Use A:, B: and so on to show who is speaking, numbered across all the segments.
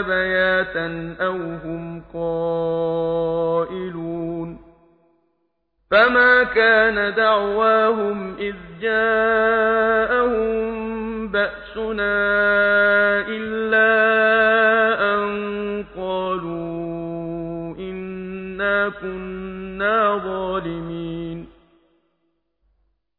A: بياتا أو هم قائلون فما كان دعواهم إذ جاءهم بأسنا إلا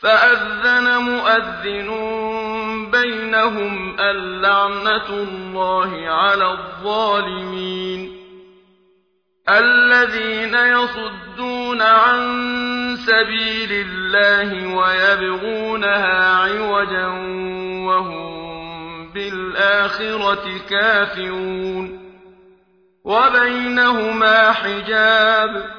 A: فأذن مؤذن بينهم اللعنة الله على الظالمين. الذين يصدون عن سبيل الله ويبغونها عوجا وهم بالآخرة كافرون. وبينهما حجاب.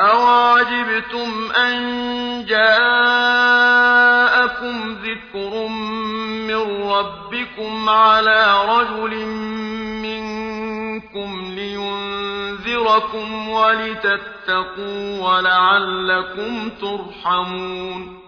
A: أَوَعَجِبْتُمْ أَن جَاءَكُمْ ذِكْرٌ مِّن رَّبِّكُمْ عَلَىٰ رَجُلٍ مِّنكُمْ لِيُنذِرَكُمْ وَلِتَتَّقُوا وَلَعَلَّكُمْ تُرْحَمُونَ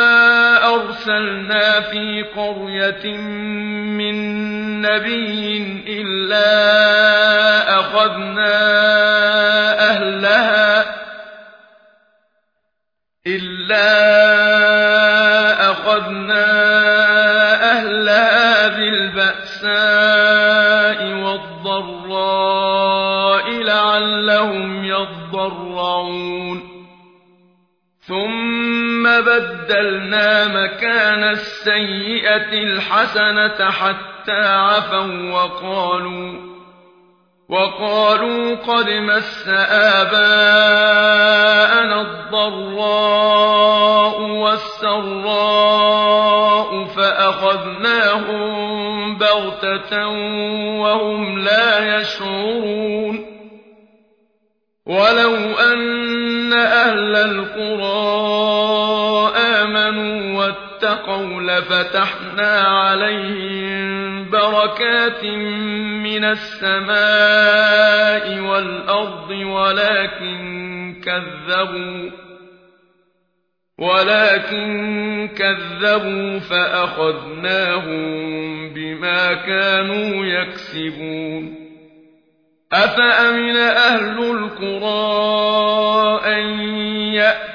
A: أرسلنا في قرية من نبي إلا أخذنا أهلها إلا بدلنا مكان السيئة الحسنة حتى عفوا وقالوا وقالوا قد مس آباءنا الضراء والسراء فأخذناهم بغتة وهم لا يشعرون ولو أن أهل القرى واتقوا لفتحنا عليهم بركات من السماء والأرض ولكن كذبوا ولكن كذبوا فأخذناهم بما كانوا يكسبون أفأمن أهل القرى أن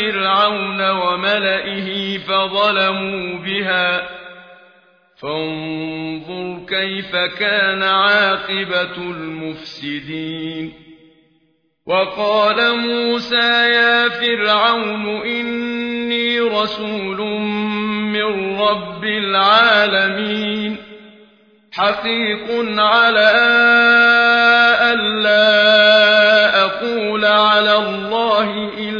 A: فرعون وملئه فظلموا بها. فانظر كيف كان عاقبة المفسدين. وقال موسى يا فرعون إني رسول من رب العالمين. حقيق على ألا أقول على الله إلا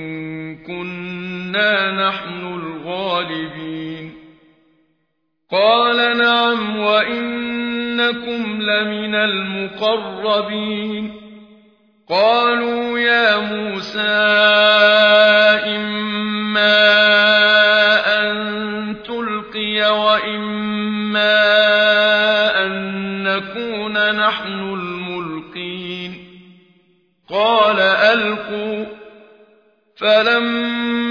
A: كنا نحن الغالبين قال نعم وإنكم لمن المقربين قالوا يا موسى إما أن تلقي وإما أن نكون نحن الملقين قال ألقوا فلما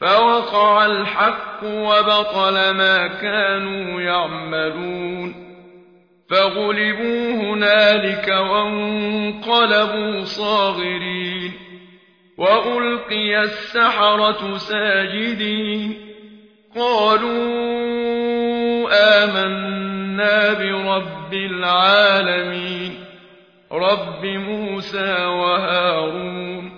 A: فوقع الحق وبطل ما كانوا يعملون فغلبوا هنالك وانقلبوا صاغرين وألقي السحرة ساجدين قالوا آمنا برب العالمين رب موسى وهارون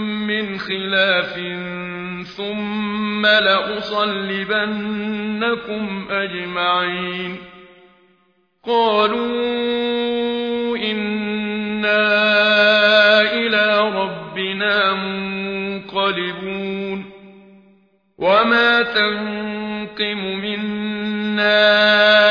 A: من خلاف ثم لأصلبنكم أجمعين. قالوا إنا إلى ربنا منقلبون. وما تنقم منا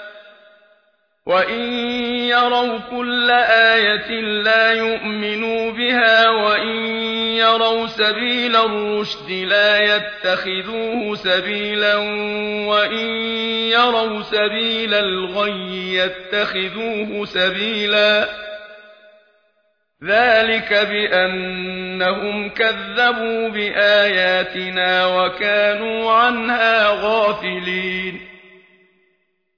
A: وإن يروا كل آية لا يؤمنوا بها وإن يروا سبيل الرشد لا يتخذوه سبيلا وإن يروا سبيل الغي يتخذوه سبيلا ذلك بأنهم كذبوا بآياتنا وكانوا عنها غافلين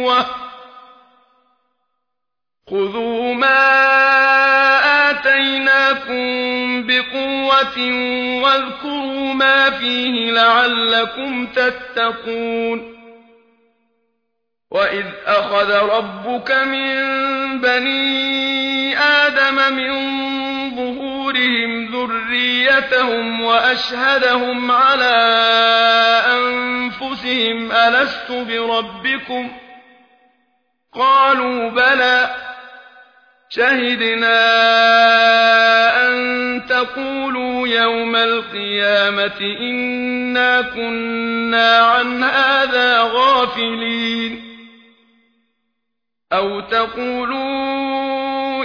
A: بقوة خذوا ما آتيناكم بقوة واذكروا ما فيه لعلكم تتقون. وإذ أخذ ربك من بني آدم من ظهورهم ذريتهم وأشهدهم على أنفسهم ألست بربكم؟ قالوا بلى شهدنا أن تقولوا يوم القيامة إنا كنا عن هذا غافلين. أو تقولوا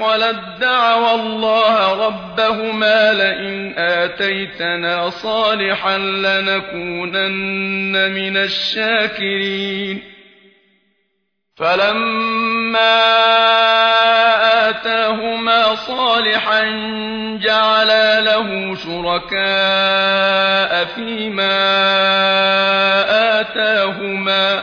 A: أثقلت دعوى الله ربهما لئن آتيتنا صالحا لنكونن من الشاكرين فلما آتاهما صالحا جعلا له شركاء فيما آتاهما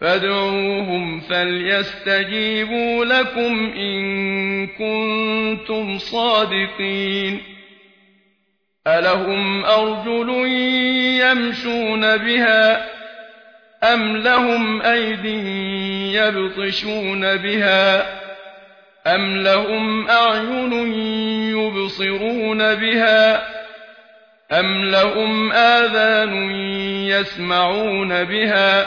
A: فادعوهم فليستجيبوا لكم إن كنتم صادقين. ألهم أرجل يمشون بها أم لهم أيد يبطشون بها أم لهم أعين يبصرون بها أم لهم آذان يسمعون بها